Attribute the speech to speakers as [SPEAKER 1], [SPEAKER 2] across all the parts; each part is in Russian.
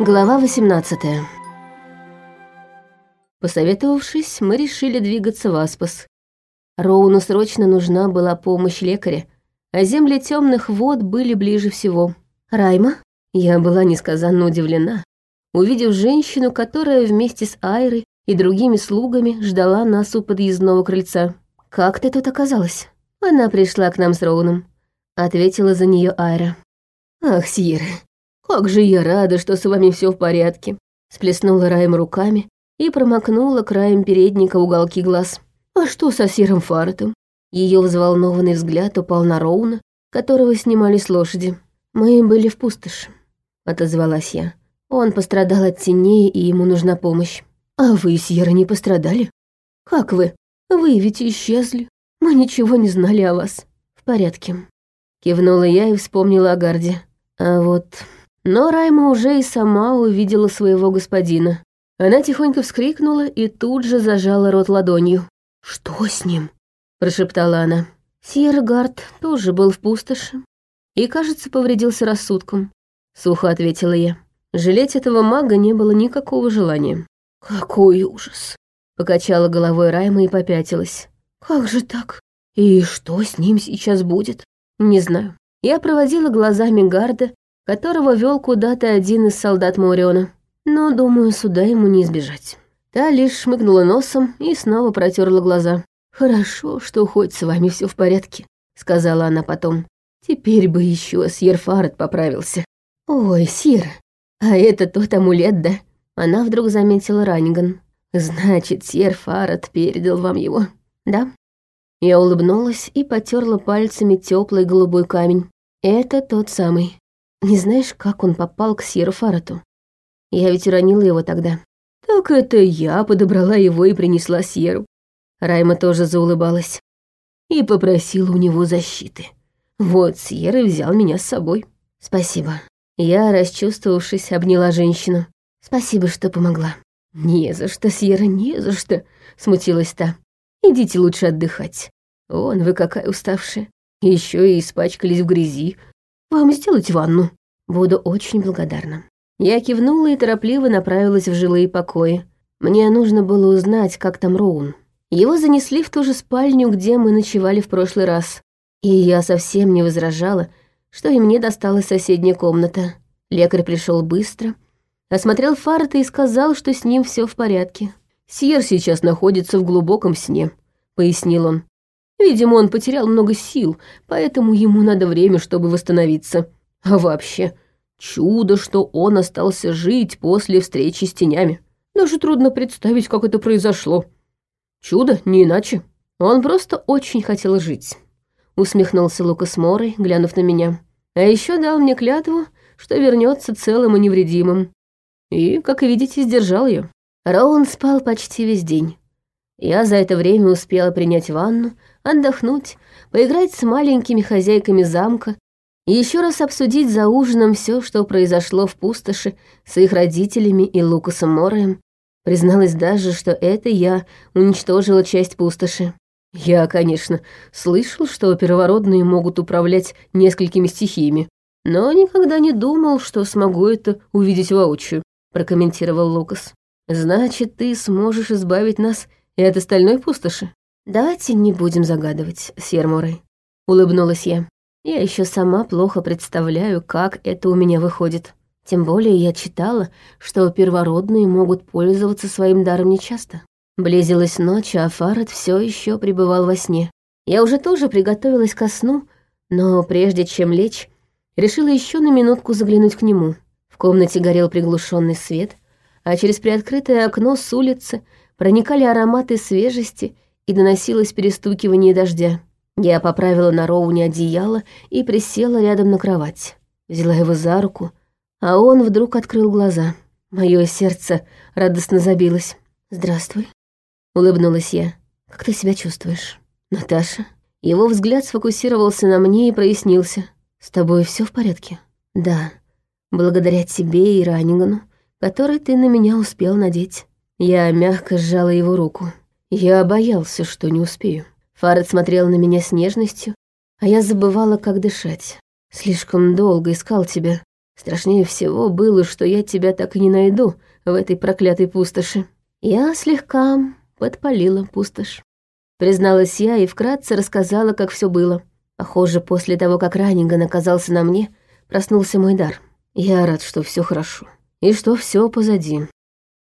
[SPEAKER 1] Глава 18 Посоветовавшись, мы решили двигаться в Аспас. Роуну срочно нужна была помощь лекаря, а земли темных вод были ближе всего. Райма? Я была несказанно удивлена, увидев женщину, которая вместе с Айрой и другими слугами ждала нас у подъездного крыльца. «Как ты тут оказалась?» Она пришла к нам с Роуном. Ответила за нее Айра. «Ах, Сьерра, как же я рада, что с вами все в порядке!» Сплеснула Райма руками и промокнула краем передника уголки глаз. «А что со серым фартом?» Ее взволнованный взгляд упал на Роуна, которого снимали с лошади. «Мы были в пустоши», — отозвалась я. «Он пострадал от теней, и ему нужна помощь». «А вы, Сьерра, не пострадали?» «Как вы? Вы ведь исчезли. Мы ничего не знали о вас». «В порядке». Кивнула я и вспомнила о Гарде. А вот... Но Райма уже и сама увидела своего господина. Она тихонько вскрикнула и тут же зажала рот ладонью. «Что с ним?» — прошептала она. Сьергард тоже был в пустоши и, кажется, повредился рассудком. Сухо ответила я. Жалеть этого мага не было никакого желания. «Какой ужас!» — покачала головой Райма и попятилась. «Как же так? И что с ним сейчас будет?» «Не знаю». Я проводила глазами гарда, которого вел куда-то один из солдат Мауриона. Но, думаю, суда ему не избежать. Та лишь шмыгнула носом и снова протерла глаза. «Хорошо, что хоть с вами все в порядке», — сказала она потом. «Теперь бы еще Сьерфард поправился». «Ой, Сир, а это тот амулет, да?» Она вдруг заметила Раниган. «Значит, Сьерфард передал вам его?» «Да». Я улыбнулась и потерла пальцами теплый голубой камень. «Это тот самый. Не знаешь, как он попал к Сьерфарату? Я ведь уронила его тогда». «Так это я подобрала его и принесла Сьеру». Райма тоже заулыбалась. И попросила у него защиты. Вот Сьерра взял меня с собой. «Спасибо». Я, расчувствовавшись, обняла женщину. «Спасибо, что помогла». «Не за что, Сьерра, не за что», — смутилась та. «Идите лучше отдыхать. Вон вы какая уставшая. Еще и испачкались в грязи. Вам сделать ванну?» «Буду очень благодарна». Я кивнула и торопливо направилась в жилые покои. Мне нужно было узнать, как там Роун. Его занесли в ту же спальню, где мы ночевали в прошлый раз. И я совсем не возражала, что и мне досталась соседняя комната. Лекарь пришел быстро, осмотрел Фарта и сказал, что с ним все в порядке. «Сьер сейчас находится в глубоком сне», — пояснил он. «Видимо, он потерял много сил, поэтому ему надо время, чтобы восстановиться. А вообще, Чудо, что он остался жить после встречи с тенями. Даже трудно представить, как это произошло. Чудо, не иначе. Он просто очень хотел жить. Усмехнулся Лукас Морой, глянув на меня. А еще дал мне клятву, что вернется целым и невредимым. И, как видите, сдержал ее. Роун спал почти весь день. Я за это время успела принять ванну, отдохнуть, поиграть с маленькими хозяйками замка и еще раз обсудить за ужином все, что произошло в пустоши с их родителями и Лукасом Мореем. Призналась даже, что это я уничтожила часть пустоши. Я, конечно, слышал, что первородные могут управлять несколькими стихиями, но никогда не думал, что смогу это увидеть воочию, прокомментировал Лукас. Значит, ты сможешь избавить нас и от остальной пустоши? Давайте не будем загадывать, Серморой, улыбнулась я. Я еще сама плохо представляю, как это у меня выходит. Тем более я читала, что первородные могут пользоваться своим даром нечасто. Близилась ночь, а Фарад все еще пребывал во сне. Я уже тоже приготовилась ко сну, но прежде чем лечь, решила еще на минутку заглянуть к нему. В комнате горел приглушенный свет, а через приоткрытое окно с улицы проникали ароматы свежести и доносилось перестукивание дождя. Я поправила на Роуне одеяло и присела рядом на кровать. Взяла его за руку, а он вдруг открыл глаза. Мое сердце радостно забилось. «Здравствуй», — улыбнулась я. «Как ты себя чувствуешь?» «Наташа?» Его взгляд сфокусировался на мне и прояснился. «С тобой все в порядке?» «Да, благодаря тебе и Раннигану, который ты на меня успел надеть». Я мягко сжала его руку. Я боялся, что не успею. Фаред смотрел на меня с нежностью, а я забывала, как дышать. Слишком долго искал тебя. Страшнее всего было, что я тебя так и не найду в этой проклятой пустоши. Я слегка подпалила пустошь. Призналась я и вкратце рассказала, как все было. Похоже, после того, как Ранниган оказался на мне, проснулся мой дар. Я рад, что все хорошо. И что все позади.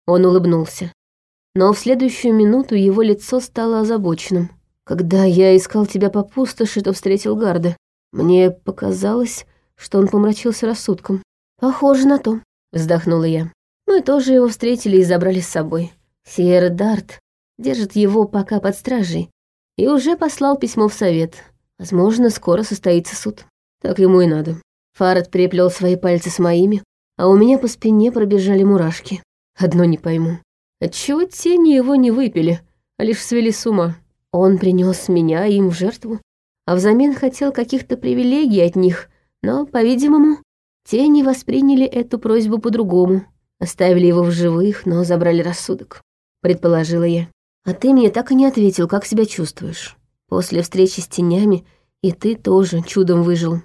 [SPEAKER 1] Он улыбнулся. Но в следующую минуту его лицо стало озабоченным. Когда я искал тебя по пустоши, то встретил Гарда. Мне показалось, что он помрачился рассудком. Похоже на то, вздохнула я. Мы тоже его встретили и забрали с собой. Сиер Дарт держит его пока под стражей и уже послал письмо в совет. Возможно, скоро состоится суд. Так ему и надо. Фарад приплел свои пальцы с моими, а у меня по спине пробежали мурашки. Одно не пойму. Отчего тени его не выпили, а лишь свели с ума? Он принес меня им в жертву, а взамен хотел каких-то привилегий от них, но, по-видимому, тени восприняли эту просьбу по-другому. Оставили его в живых, но забрали рассудок, предположила я. А ты мне так и не ответил, как себя чувствуешь. После встречи с тенями и ты тоже чудом выжил.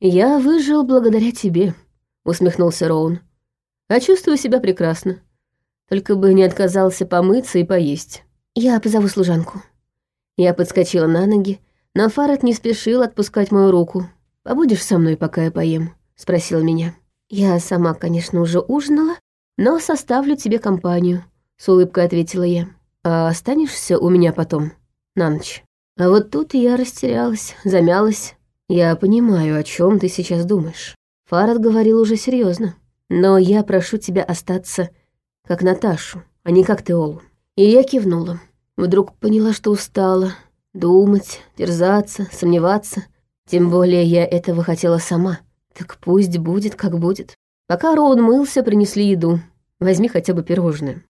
[SPEAKER 1] Я выжил благодаря тебе, усмехнулся Роун. А чувствую себя прекрасно. Только бы не отказался помыться и поесть. Я позову служанку. Я подскочила на ноги, но Фарад не спешил отпускать мою руку. «Побудешь со мной, пока я поем?» — спросил меня. «Я сама, конечно, уже ужинала, но составлю тебе компанию», — с улыбкой ответила я. «А останешься у меня потом, на ночь?» А вот тут я растерялась, замялась. «Я понимаю, о чем ты сейчас думаешь». Фарад говорил уже серьезно. Но я прошу тебя остаться как Наташу, а не как Теолу. И я кивнула. Вдруг поняла, что устала. Думать, терзаться, сомневаться. Тем более я этого хотела сама. Так пусть будет, как будет. Пока Роуд мылся, принесли еду. Возьми хотя бы пирожное.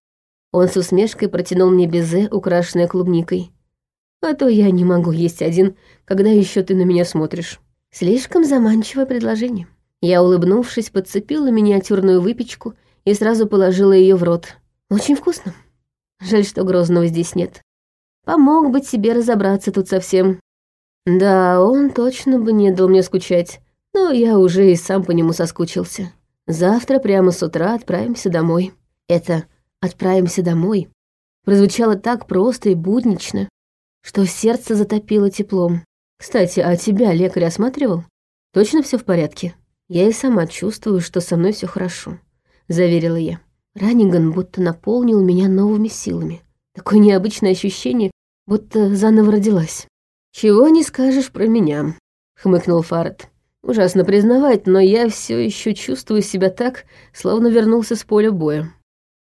[SPEAKER 1] Он с усмешкой протянул мне безе, украшенное клубникой. А то я не могу есть один, когда еще ты на меня смотришь. Слишком заманчивое предложение. Я, улыбнувшись, подцепила миниатюрную выпечку и сразу положила ее в рот. Очень вкусно. Жаль, что Грозного здесь нет. Помог бы тебе разобраться тут совсем. Да, он точно бы не дал мне скучать, но я уже и сам по нему соскучился. Завтра прямо с утра отправимся домой. Это «отправимся домой» прозвучало так просто и буднично, что сердце затопило теплом. Кстати, а тебя лекарь осматривал? Точно все в порядке? «Я и сама чувствую, что со мной все хорошо», — заверила я. Ранниган будто наполнил меня новыми силами. Такое необычное ощущение, будто заново родилась. «Чего не скажешь про меня», — хмыкнул Фарад. «Ужасно признавать, но я все еще чувствую себя так, словно вернулся с поля боя».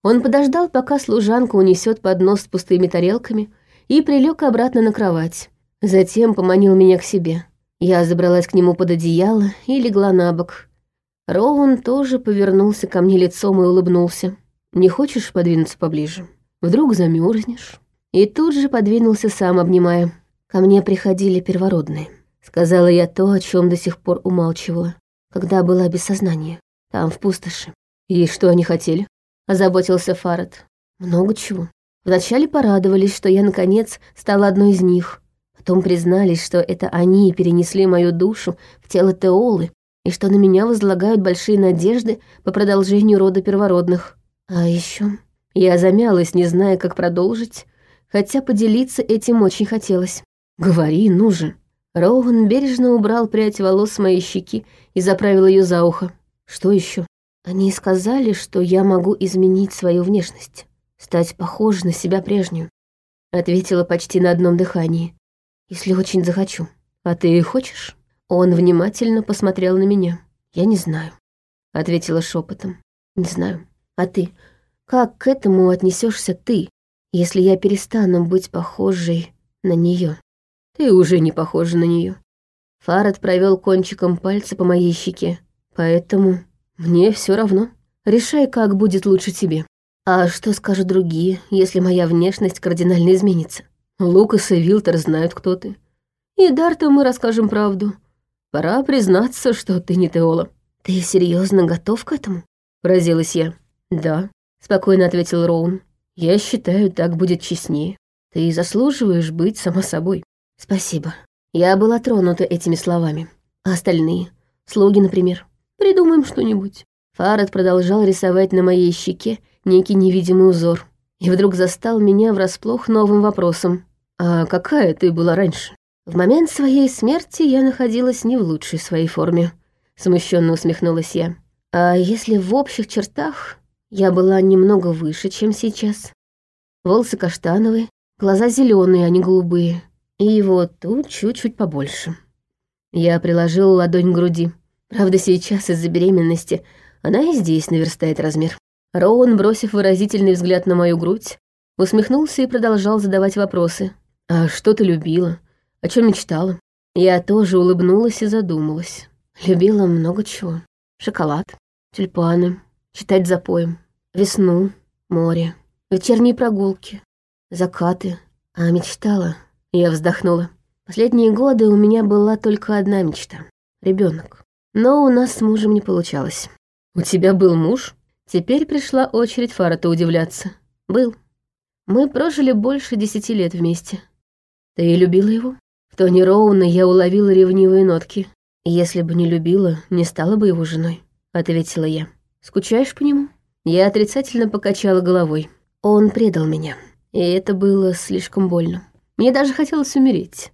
[SPEAKER 1] Он подождал, пока служанка унесет поднос с пустыми тарелками, и прилег обратно на кровать. Затем поманил меня к себе. Я забралась к нему под одеяло и легла на бок. Роуэн тоже повернулся ко мне лицом и улыбнулся. «Не хочешь подвинуться поближе? Вдруг замерзнешь?» И тут же подвинулся сам, обнимая. «Ко мне приходили первородные». Сказала я то, о чем до сих пор умалчивала, когда была без сознания, там, в пустоши. «И что они хотели?» — озаботился Фарад. «Много чего. Вначале порадовались, что я, наконец, стала одной из них, Потом признались, что это они перенесли мою душу в тело Теолы и что на меня возлагают большие надежды по продолжению рода первородных. А еще я замялась, не зная, как продолжить, хотя поделиться этим очень хотелось. «Говори, ну же». Роуэн бережно убрал прядь волос с моей щеки и заправил ее за ухо. «Что еще? Они сказали, что я могу изменить свою внешность, стать похожей на себя прежнюю», — ответила почти на одном дыхании если очень захочу. А ты хочешь?» Он внимательно посмотрел на меня. «Я не знаю», — ответила шепотом. «Не знаю. А ты? Как к этому отнесешься ты, если я перестану быть похожей на нее? Ты уже не похожа на нее. Фарад провел кончиком пальца по моей щеке. Поэтому мне все равно. Решай, как будет лучше тебе. А что скажут другие, если моя внешность кардинально изменится? Лукас и Вилтер знают, кто ты. И Дарту мы расскажем правду. Пора признаться, что ты не Теола». «Ты серьезно готов к этому?» — поразилась я. «Да», — спокойно ответил Роун. «Я считаю, так будет честнее. Ты заслуживаешь быть сама собой». «Спасибо». Я была тронута этими словами. А остальные? Слуги, например. Придумаем что-нибудь». Фарад продолжал рисовать на моей щеке некий невидимый узор. И вдруг застал меня врасплох новым вопросом. «А какая ты была раньше?» В момент своей смерти я находилась не в лучшей своей форме. Смущенно усмехнулась я. А если в общих чертах я была немного выше, чем сейчас? Волосы каштановые, глаза зеленые, а не голубые. И вот тут чуть-чуть побольше. Я приложила ладонь к груди. Правда, сейчас из-за беременности она и здесь наверстает размер. Роуэн, бросив выразительный взгляд на мою грудь, усмехнулся и продолжал задавать вопросы. «А что ты любила? О чем мечтала?» Я тоже улыбнулась и задумалась. Любила много чего. Шоколад, тюльпаны, читать запоем, весну, море, вечерние прогулки, закаты. А мечтала, я вздохнула. Последние годы у меня была только одна мечта — ребенок. Но у нас с мужем не получалось. «У тебя был муж?» Теперь пришла очередь Фарата удивляться. «Был. Мы прожили больше десяти лет вместе. Ты любила его?» В тоне Роуна я уловила ревнивые нотки. «Если бы не любила, не стала бы его женой», — ответила я. «Скучаешь по нему?» Я отрицательно покачала головой. Он предал меня, и это было слишком больно. Мне даже хотелось умереть.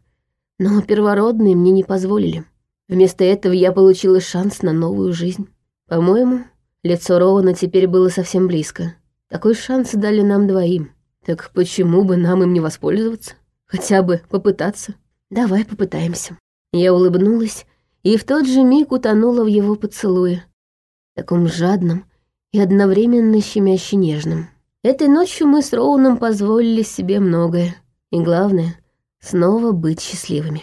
[SPEAKER 1] Но первородные мне не позволили. Вместо этого я получила шанс на новую жизнь. По-моему, лицо Роуна теперь было совсем близко. Такой шанс дали нам двоим. Так почему бы нам им не воспользоваться? Хотя бы попытаться. Давай попытаемся. Я улыбнулась и в тот же миг утонула в его поцелуе. Таком жадном и одновременно щемяще нежном. Этой ночью мы с Роуном позволили себе многое. И главное, снова быть счастливыми.